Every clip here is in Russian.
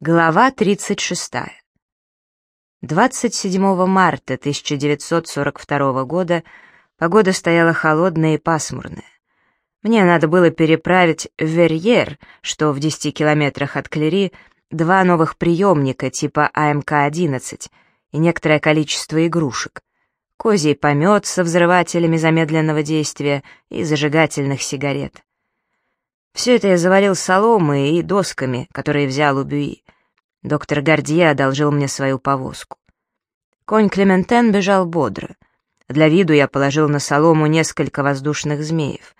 Глава 36. 27 марта 1942 года погода стояла холодная и пасмурная. Мне надо было переправить в Верьер, что в 10 километрах от Клери, два новых приемника типа АМК-11 и некоторое количество игрушек. Козий помет со взрывателями замедленного действия и зажигательных сигарет. Все это я завалил соломой и досками, которые взял у Бюи. Доктор Гордье одолжил мне свою повозку. Конь Клементен бежал бодро. Для виду я положил на солому несколько воздушных змеев.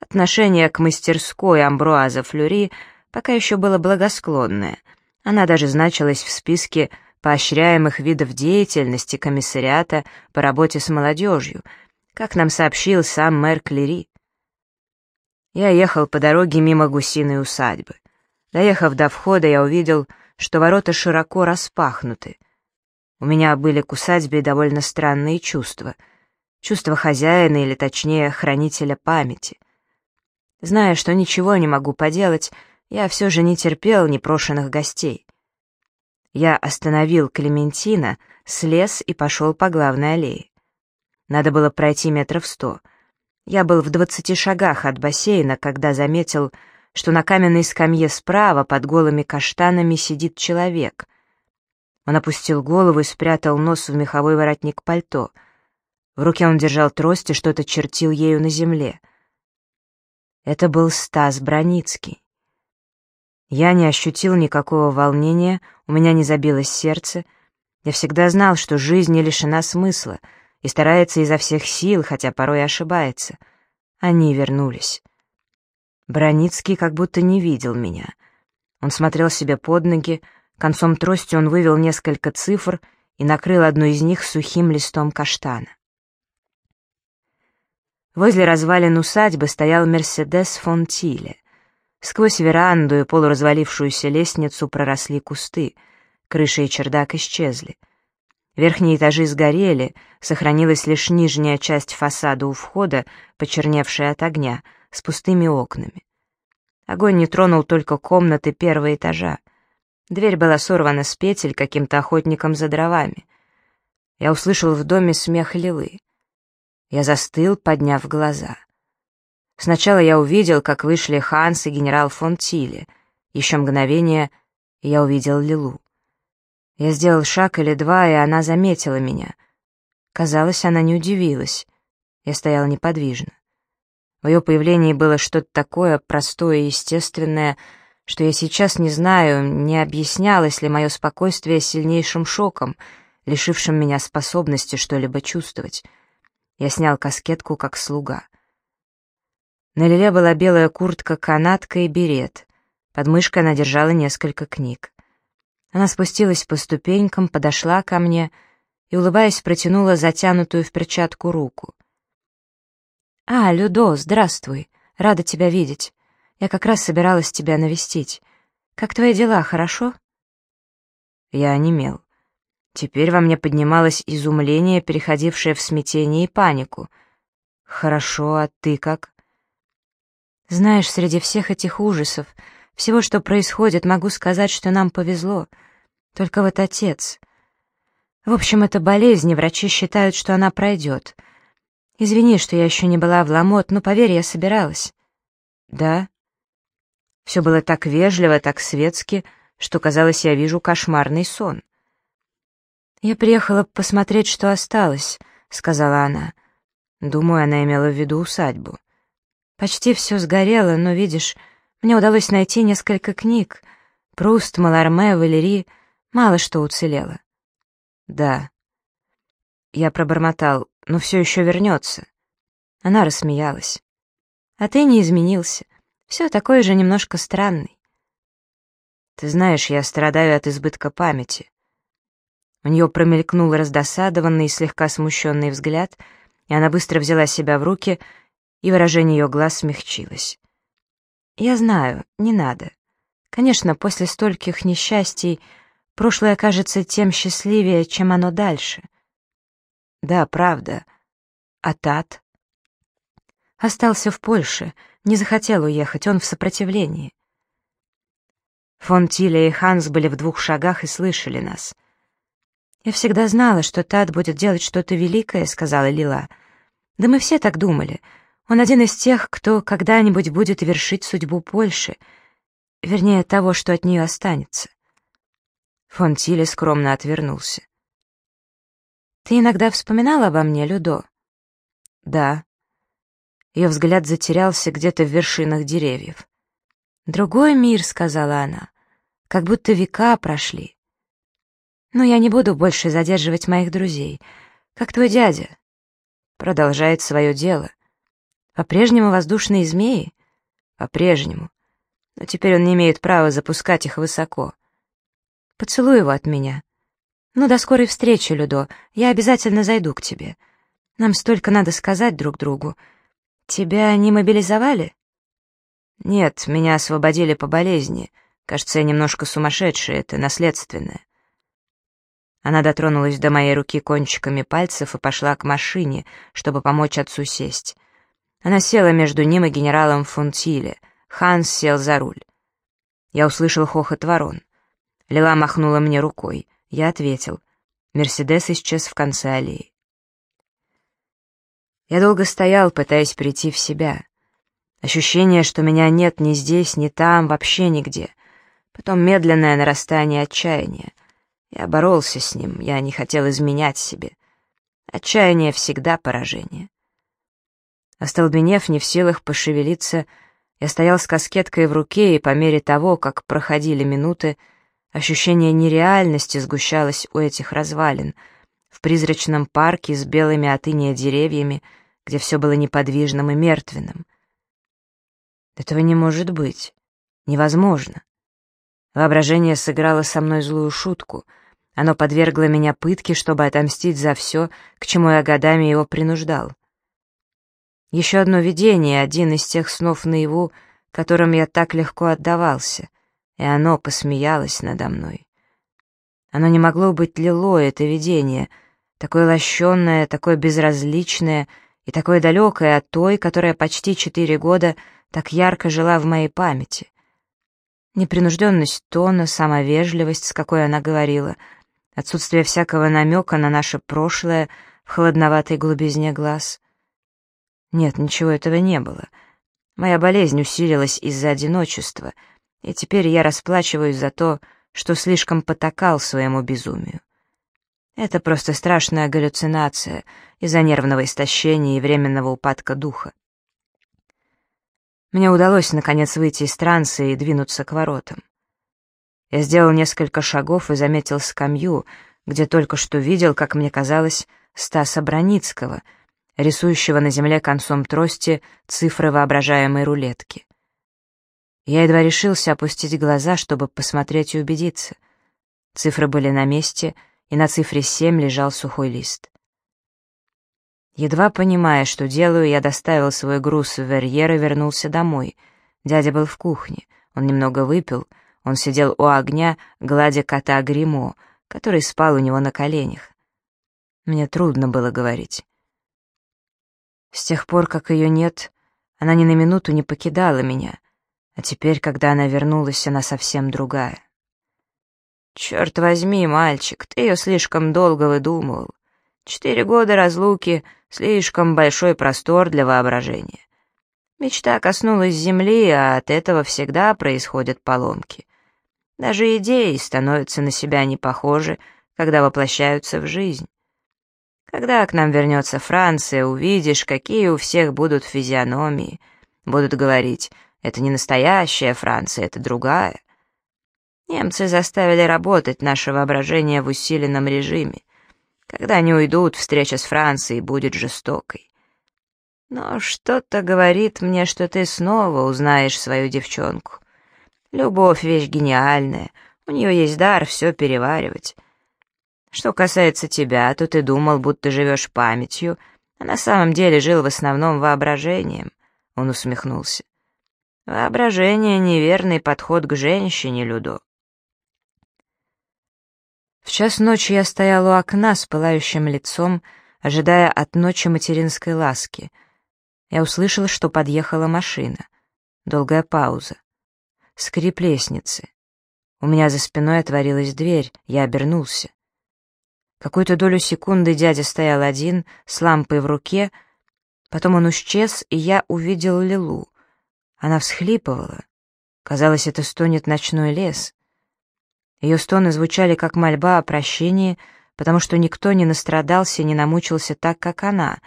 Отношение к мастерской Амбруаза Флюри пока еще было благосклонное. Она даже значилась в списке поощряемых видов деятельности комиссариата по работе с молодежью, как нам сообщил сам мэр Клери. Я ехал по дороге мимо гусиной усадьбы. Доехав до входа, я увидел, что ворота широко распахнуты. У меня были к усадьбе довольно странные чувства. Чувства хозяина или, точнее, хранителя памяти. Зная, что ничего не могу поделать, я все же не терпел непрошенных гостей. Я остановил Клементина, слез и пошел по главной аллее. Надо было пройти метров сто. Я был в двадцати шагах от бассейна, когда заметил, что на каменной скамье справа под голыми каштанами сидит человек. Он опустил голову и спрятал нос в меховой воротник пальто. В руке он держал трость и что-то чертил ею на земле. Это был Стас Броницкий. Я не ощутил никакого волнения, у меня не забилось сердце. Я всегда знал, что жизнь не лишена смысла и старается изо всех сил, хотя порой ошибается. Они вернулись. Броницкий как будто не видел меня. Он смотрел себе под ноги, концом трости он вывел несколько цифр и накрыл одну из них сухим листом каштана. Возле развалин усадьбы стоял Мерседес фон Тиле. Сквозь веранду и полуразвалившуюся лестницу проросли кусты, крыша и чердак исчезли. Верхние этажи сгорели, сохранилась лишь нижняя часть фасада у входа, почерневшая от огня — с пустыми окнами. Огонь не тронул только комнаты первого этажа. Дверь была сорвана с петель каким-то охотником за дровами. Я услышал в доме смех Лилы. Я застыл, подняв глаза. Сначала я увидел, как вышли Ханс и генерал фон Тиле. Еще мгновение, я увидел Лилу. Я сделал шаг или два, и она заметила меня. Казалось, она не удивилась. Я стоял неподвижно. В ее появлении было что-то такое простое и естественное, что я сейчас не знаю, не объяснялось ли мое спокойствие сильнейшим шоком, лишившим меня способности что-либо чувствовать. Я снял каскетку как слуга. На Лиле была белая куртка, канатка и берет. Под мышкой она держала несколько книг. Она спустилась по ступенькам, подошла ко мне и, улыбаясь, протянула затянутую в перчатку руку. «А, Людо, здравствуй. Рада тебя видеть. Я как раз собиралась тебя навестить. Как твои дела, хорошо?» Я онемел. Теперь во мне поднималось изумление, переходившее в смятение и панику. «Хорошо, а ты как?» «Знаешь, среди всех этих ужасов, всего, что происходит, могу сказать, что нам повезло. Только вот отец...» В общем, это болезнь, и врачи считают, что она пройдет. Извини, что я еще не была в Ламот, но, поверь, я собиралась. Да? Все было так вежливо, так светски, что, казалось, я вижу кошмарный сон. «Я приехала посмотреть, что осталось», — сказала она. Думаю, она имела в виду усадьбу. Почти все сгорело, но, видишь, мне удалось найти несколько книг. Пруст, Маларме, Валери, мало что уцелело. Да. Я пробормотал но все еще вернется. Она рассмеялась. А ты не изменился. Все такой же немножко странный. Ты знаешь, я страдаю от избытка памяти. У нее промелькнул раздосадованный и слегка смущенный взгляд, и она быстро взяла себя в руки, и выражение ее глаз смягчилось. «Я знаю, не надо. Конечно, после стольких несчастий прошлое кажется тем счастливее, чем оно дальше. Да, правда. А Тат? Остался в Польше, не захотел уехать, он в сопротивлении. Фон Тиля и Ханс были в двух шагах и слышали нас. «Я всегда знала, что Тад будет делать что-то великое», — сказала Лила. «Да мы все так думали. Он один из тех, кто когда-нибудь будет вершить судьбу Польши, вернее, того, что от нее останется». Фон Тиле скромно отвернулся. «Ты иногда вспоминал обо мне, Людо?» «Да». Ее взгляд затерялся где-то в вершинах деревьев. «Другой мир», — сказала она, — «как будто века прошли». «Но я не буду больше задерживать моих друзей. Как твой дядя?» «Продолжает свое дело. По-прежнему воздушные змеи?» «По-прежнему. Но теперь он не имеет права запускать их высоко. Поцелуй его от меня. Ну, до скорой встречи, Людо. Я обязательно зайду к тебе. Нам столько надо сказать друг другу. Тебя не мобилизовали?» «Нет, меня освободили по болезни. Кажется, я немножко сумасшедшая, это наследственное». Она дотронулась до моей руки кончиками пальцев и пошла к машине, чтобы помочь отцу сесть. Она села между ним и генералом Фунтиле. Ханс сел за руль. Я услышал хохот ворон. Лила махнула мне рукой. Я ответил. Мерседес исчез в конце аллеи. Я долго стоял, пытаясь прийти в себя. Ощущение, что меня нет ни здесь, ни там, вообще нигде. Потом медленное нарастание отчаяния. Я боролся с ним, я не хотел изменять себе. Отчаяние всегда поражение. Остолбенев, не в силах пошевелиться, я стоял с каскеткой в руке, и по мере того, как проходили минуты, ощущение нереальности сгущалось у этих развалин, в призрачном парке с белыми от деревьями, где все было неподвижным и мертвенным — этого не может быть. Невозможно. Воображение сыграло со мной злую шутку. Оно подвергло меня пытке, чтобы отомстить за все, к чему я годами его принуждал. Еще одно видение, один из тех снов наяву, которым я так легко отдавался, и оно посмеялось надо мной. Оно не могло быть лило, это видение, такое лощенное, такое безразличное и такое далекое от той, которая почти четыре года — так ярко жила в моей памяти. Непринужденность тона, самовежливость, с какой она говорила, отсутствие всякого намека на наше прошлое в холодноватой глубизне глаз. Нет, ничего этого не было. Моя болезнь усилилась из-за одиночества, и теперь я расплачиваюсь за то, что слишком потакал своему безумию. Это просто страшная галлюцинация из-за нервного истощения и временного упадка духа. Мне удалось, наконец, выйти из транса и двинуться к воротам. Я сделал несколько шагов и заметил скамью, где только что видел, как мне казалось, Стаса Броницкого, рисующего на земле концом трости цифры воображаемой рулетки. Я едва решился опустить глаза, чтобы посмотреть и убедиться. Цифры были на месте, и на цифре семь лежал сухой лист. Едва понимая, что делаю, я доставил свой груз в Верьер и вернулся домой. Дядя был в кухне. Он немного выпил. Он сидел у огня, гладя кота Гримо, который спал у него на коленях. Мне трудно было говорить. С тех пор, как ее нет, она ни на минуту не покидала меня, а теперь, когда она вернулась, она совсем другая. «Черт возьми, мальчик, ты ее слишком долго выдумывал. Четыре года разлуки — слишком большой простор для воображения. Мечта коснулась земли, а от этого всегда происходят поломки. Даже идеи становятся на себя не похожи, когда воплощаются в жизнь. Когда к нам вернется Франция, увидишь, какие у всех будут физиономии. Будут говорить, это не настоящая Франция, это другая. Немцы заставили работать наше воображение в усиленном режиме. Когда они уйдут, встреча с Францией будет жестокой. Но что-то говорит мне, что ты снова узнаешь свою девчонку. Любовь — вещь гениальная, у нее есть дар все переваривать. Что касается тебя, то ты думал, будто живешь памятью, а на самом деле жил в основном воображением. Он усмехнулся. Воображение — неверный подход к женщине, Людо. В час ночи я стоял у окна с пылающим лицом, ожидая от ночи материнской ласки. Я услышал, что подъехала машина. Долгая пауза. Скрип лестницы. У меня за спиной отворилась дверь, я обернулся. Какую-то долю секунды дядя стоял один, с лампой в руке, потом он исчез, и я увидел Лилу. Она всхлипывала. Казалось, это стонет ночной лес. Ее стоны звучали как мольба о прощении, потому что никто не настрадался и не намучился так, как она.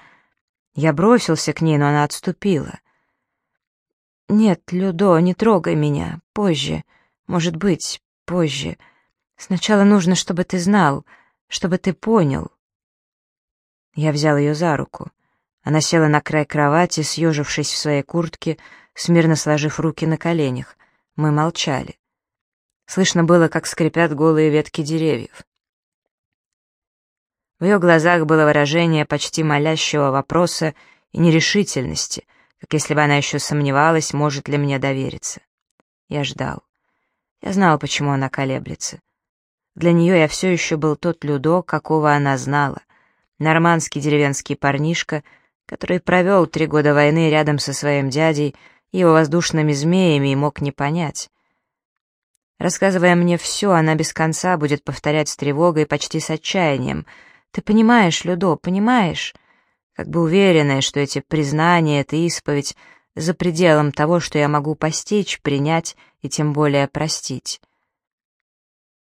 Я бросился к ней, но она отступила. «Нет, Людо, не трогай меня. Позже. Может быть, позже. Сначала нужно, чтобы ты знал, чтобы ты понял». Я взял ее за руку. Она села на край кровати, съежившись в своей куртке, смирно сложив руки на коленях. Мы молчали. Слышно было, как скрипят голые ветки деревьев. В ее глазах было выражение почти молящего вопроса и нерешительности, как если бы она еще сомневалась, может ли мне довериться. Я ждал. Я знал, почему она колеблется. Для нее я все еще был тот Людо, какого она знала. Нормандский деревенский парнишка, который провел три года войны рядом со своим дядей его воздушными змеями и мог не понять. Рассказывая мне все, она без конца будет повторять с тревогой, почти с отчаянием. «Ты понимаешь, Людо, понимаешь?» Как бы уверенная, что эти признания, эта исповедь за пределом того, что я могу постичь, принять и тем более простить.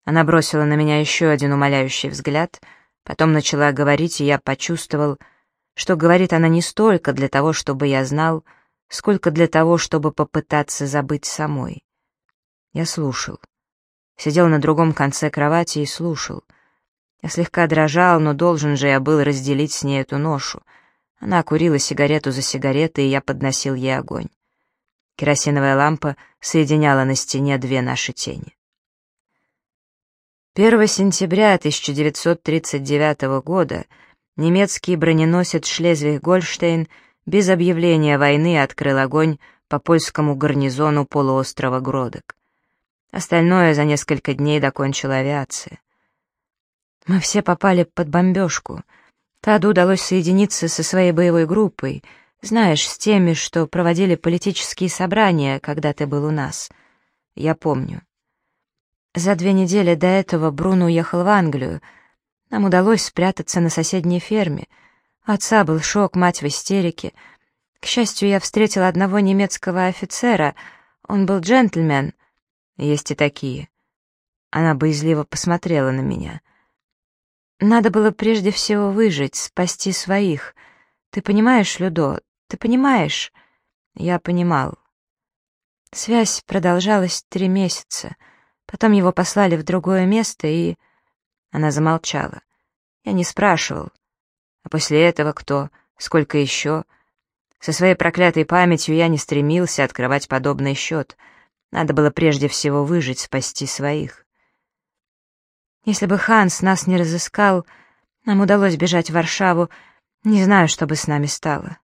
Она бросила на меня еще один умоляющий взгляд, потом начала говорить, и я почувствовал, что говорит она не столько для того, чтобы я знал, сколько для того, чтобы попытаться забыть самой. Я слушал. Сидел на другом конце кровати и слушал. Я слегка дрожал, но должен же я был разделить с ней эту ношу. Она курила сигарету за сигаретой, и я подносил ей огонь. Керосиновая лампа соединяла на стене две наши тени. 1 сентября 1939 года немецкий броненосец «Шлезвиг-Гольштейн» без объявления войны открыл огонь по польскому гарнизону полуострова Гродок. Остальное за несколько дней докончила авиация. Мы все попали под бомбежку. Таду удалось соединиться со своей боевой группой, знаешь, с теми, что проводили политические собрания, когда ты был у нас. Я помню. За две недели до этого Бруно уехал в Англию. Нам удалось спрятаться на соседней ферме. Отца был шок, мать в истерике. К счастью, я встретил одного немецкого офицера. Он был джентльмен, есть и такие. Она боязливо посмотрела на меня. Надо было прежде всего выжить, спасти своих. Ты понимаешь, Людо, ты понимаешь? Я понимал. Связь продолжалась три месяца. Потом его послали в другое место, и... Она замолчала. Я не спрашивал. А после этого кто? Сколько еще? Со своей проклятой памятью я не стремился открывать подобный счет — надо было прежде всего выжить, спасти своих. Если бы Ханс нас не разыскал, нам удалось бежать в Варшаву, не знаю, что бы с нами стало.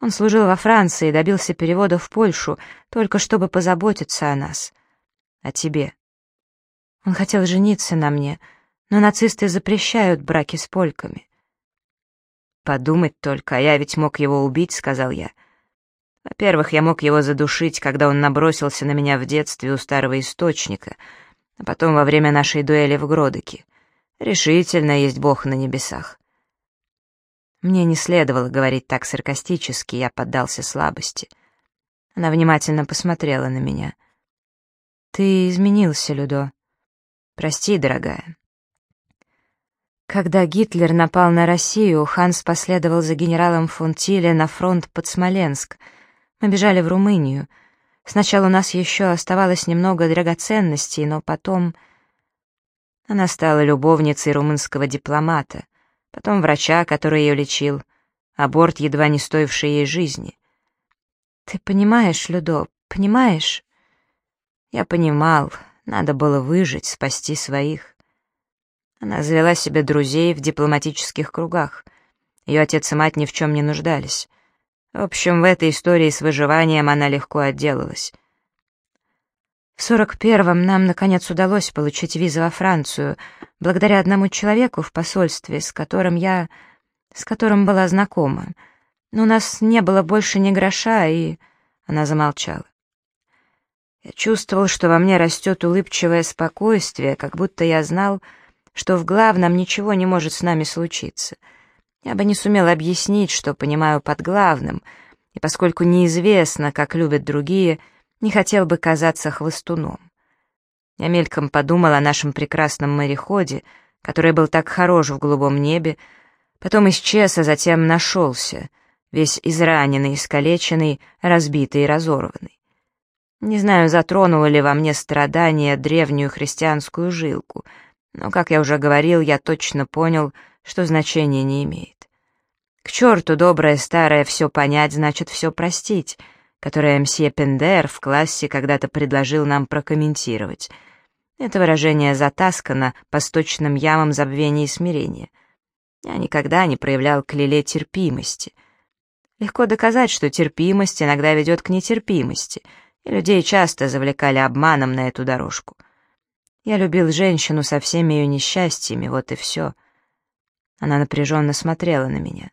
Он служил во Франции и добился перевода в Польшу, только чтобы позаботиться о нас. О тебе. Он хотел жениться на мне, но нацисты запрещают браки с польками. «Подумать только, а я ведь мог его убить», — сказал я. Во-первых, я мог его задушить, когда он набросился на меня в детстве у старого источника, а потом во время нашей дуэли в Гродыке. Решительно есть Бог на небесах. Мне не следовало говорить так саркастически, я поддался слабости. Она внимательно посмотрела на меня. «Ты изменился, Людо. Прости, дорогая». Когда Гитлер напал на Россию, Ханс последовал за генералом фон Тиле на фронт под Смоленск — мы бежали в Румынию. Сначала у нас еще оставалось немного драгоценностей, но потом... Она стала любовницей румынского дипломата, потом врача, который ее лечил, аборт, едва не стоивший ей жизни. «Ты понимаешь, Людо, понимаешь?» Я понимал, надо было выжить, спасти своих. Она завела себе друзей в дипломатических кругах. Ее отец и мать ни в чем не нуждались. В общем, в этой истории с выживанием она легко отделалась. В сорок первом нам, наконец, удалось получить визу во Францию, благодаря одному человеку в посольстве, с которым я... с которым была знакома. Но у нас не было больше ни гроша, и... Она замолчала. Я чувствовал, что во мне растет улыбчивое спокойствие, как будто я знал, в главном ничего не может с нами случиться. Я бы не сумел объяснить, что понимаю под главным, и поскольку неизвестно, как любят другие, не хотел бы казаться хвостуном. Я мельком подумал о нашем прекрасном мореходе, который был так хорош в голубом небе, потом исчез, а затем нашелся, весь израненный, искалеченный, разбитый и разорванный. Не знаю, затронуло ли во мне страдание древнюю христианскую жилку, но, как я уже говорил, я точно понял, что значения не имеет. К черту доброе старое «все понять» значит «все простить», которое мсье Пендер в классе когда-то предложил нам прокомментировать. Это выражение затаскано по сточным ямам забвения и смирения. Я никогда не проявлял к Лиле терпимости. Легко доказать, что терпимость иногда ведет к нетерпимости — и людей часто завлекали обманом на эту дорожку. Я любил женщину со всеми ее несчастьями, вот и все. Она напряженно смотрела на меня.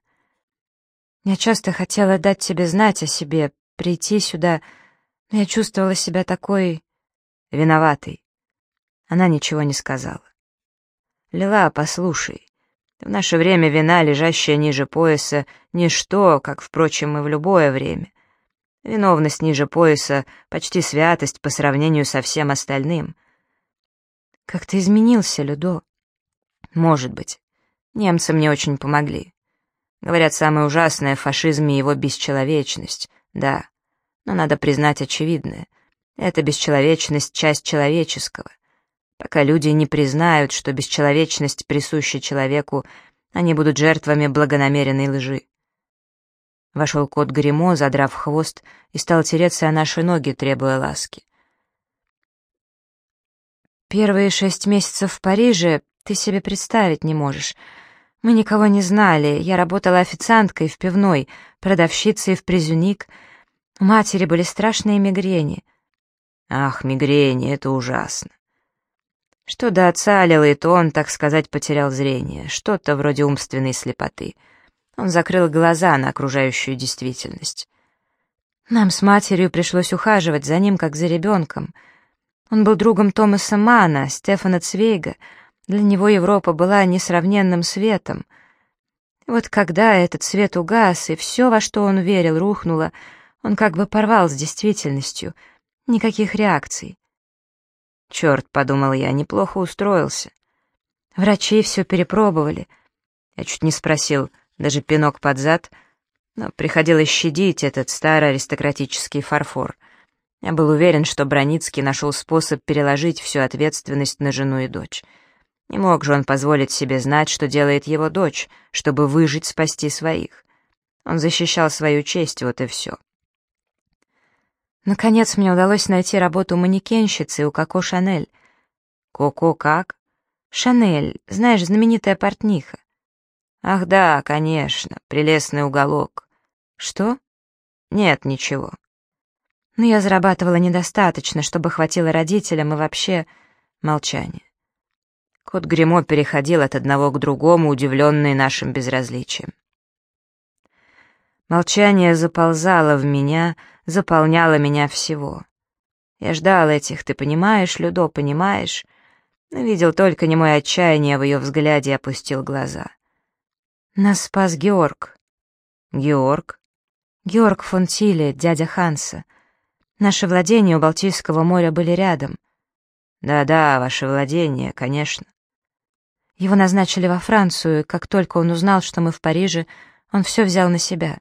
Я часто хотела дать тебе знать о себе, прийти сюда, но я чувствовала себя такой... виноватой. Она ничего не сказала. «Лила, послушай, в наше время вина, лежащая ниже пояса, ничто, как, впрочем, и в любое время. Виновность ниже пояса, почти святость по сравнению со всем остальным. Как ты изменился, Людо? Может быть. Немцы мне очень помогли. Говорят, самое ужасное в фашизме его бесчеловечность. Да, но надо признать очевидное. Эта бесчеловечность — часть человеческого. Пока люди не признают, что бесчеловечность присуща человеку, они будут жертвами благонамеренной лжи. Вошел кот Гремо, задрав хвост, и стал тереться о наши ноги, требуя ласки. «Первые шесть месяцев в Париже ты себе представить не можешь. Мы никого не знали. Я работала официанткой в пивной, продавщицей в призюник. У матери были страшные мигрени». «Ах, мигрени, это ужасно». Что до отца то он, так сказать, потерял зрение, что-то вроде умственной слепоты — он закрыл глаза на окружающую действительность. Нам с матерью пришлось ухаживать за ним, как за ребенком. Он был другом Томаса Мана, Стефана Цвейга. Для него Европа была несравненным светом. вот когда этот свет угас, и все, во что он верил, рухнуло, он как бы порвал с действительностью. Никаких реакций. «Черт», — подумал я, — неплохо устроился. Врачи все перепробовали. Я чуть не спросил — даже пинок под зад, но приходилось щадить этот старый аристократический фарфор. Я был уверен, что Броницкий нашел способ переложить всю ответственность на жену и дочь. Не мог же он позволить себе знать, что делает его дочь, чтобы выжить, спасти своих. Он защищал свою честь, вот и все. Наконец мне удалось найти работу манекенщицы у Коко Шанель. Коко как? Шанель, знаешь, знаменитая портниха. «Ах да, конечно, прелестный уголок». «Что?» «Нет, ничего». Но я зарабатывала недостаточно, чтобы хватило родителям и вообще... Молчание. Кот Гремо переходил от одного к другому, удивленный нашим безразличием. Молчание заползало в меня, заполняло меня всего. Я ждал этих, ты понимаешь, Людо, понимаешь? Но видел только не мое отчаяние в ее взгляде и опустил глаза. Нас спас Георг. Георг? Георг фон Тиле, дядя Ханса. Наши владения у Балтийского моря были рядом. Да-да, ваши владения, конечно. Его назначили во Францию, и как только он узнал, что мы в Париже, он все взял на себя.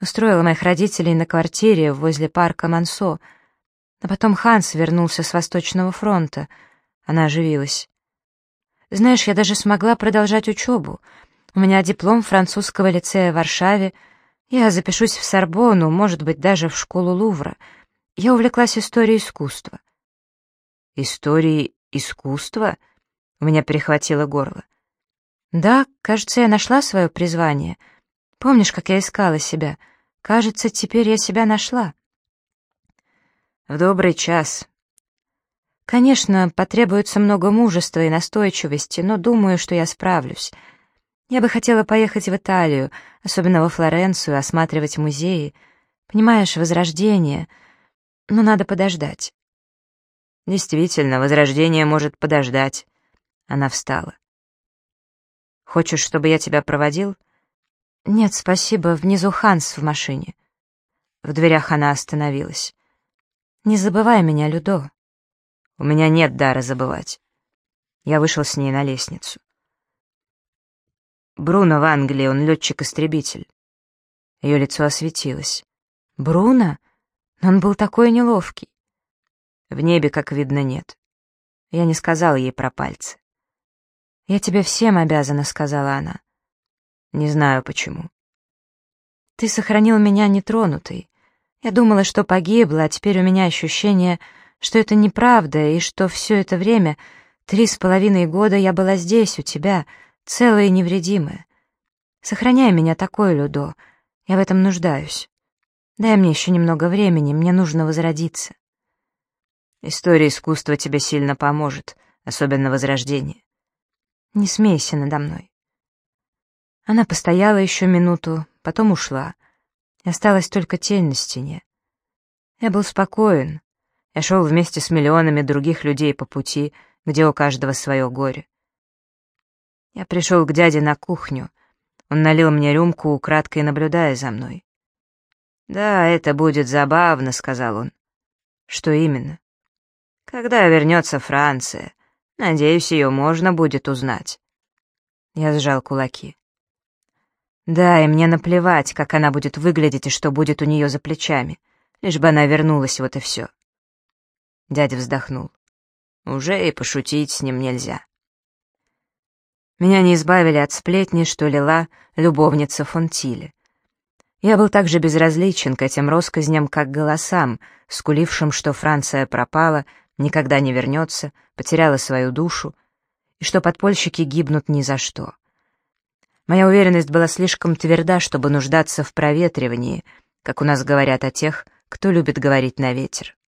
Устроил моих родителей на квартире возле парка Мансо. А потом Ханс вернулся с Восточного фронта. Она оживилась. Знаешь, я даже смогла продолжать учебу — у меня диплом французского лицея в Варшаве. Я запишусь в Сорбонну, может быть, даже в школу Лувра. Я увлеклась историей искусства». «Историей искусства?» У меня перехватило горло. «Да, кажется, я нашла свое призвание. Помнишь, как я искала себя? Кажется, теперь я себя нашла». «В добрый час». «Конечно, потребуется много мужества и настойчивости, но думаю, что я справлюсь». Я бы хотела поехать в Италию, особенно во Флоренцию, осматривать музеи. Понимаешь, возрождение. Но надо подождать. Действительно, возрождение может подождать. Она встала. Хочешь, чтобы я тебя проводил? Нет, спасибо, внизу Ханс в машине. В дверях она остановилась. Не забывай меня, Людо. У меня нет дара забывать. Я вышел с ней на лестницу. Бруно в Англии, он летчик-истребитель. Ее лицо осветилось. Бруно? Но он был такой неловкий. В небе, как видно, нет. Я не сказала ей про пальцы. «Я тебе всем обязана», — сказала она. «Не знаю, почему». «Ты сохранил меня нетронутой. Я думала, что погибла, а теперь у меня ощущение, что это неправда, и что все это время, три с половиной года, я была здесь, у тебя, целая и невредимая. Сохраняй меня такой, Людо, я в этом нуждаюсь. Дай мне еще немного времени, мне нужно возродиться». История искусства тебе сильно поможет, особенно возрождение. Не смейся надо мной. Она постояла еще минуту, потом ушла. Осталась только тень на стене. Я был спокоен. Я шел вместе с миллионами других людей по пути, где у каждого свое горе. Я пришел к дяде на кухню. Он налил мне рюмку, украдкой наблюдая за мной. «Да, это будет забавно», — сказал он. «Что именно?» Когда вернется Франция, надеюсь, ее можно будет узнать. Я сжал кулаки. Да, и мне наплевать, как она будет выглядеть и что будет у нее за плечами, лишь бы она вернулась, вот и все. Дядя вздохнул. Уже и пошутить с ним нельзя. Меня не избавили от сплетни, что лила любовница Фонтиле. Я был так же безразличен к этим россказням, как голосам, скулившим, что Франция пропала никогда не вернется, потеряла свою душу, и что подпольщики гибнут ни за что. Моя уверенность была слишком тверда, чтобы нуждаться в проветривании, как у нас говорят о тех, кто любит говорить на ветер.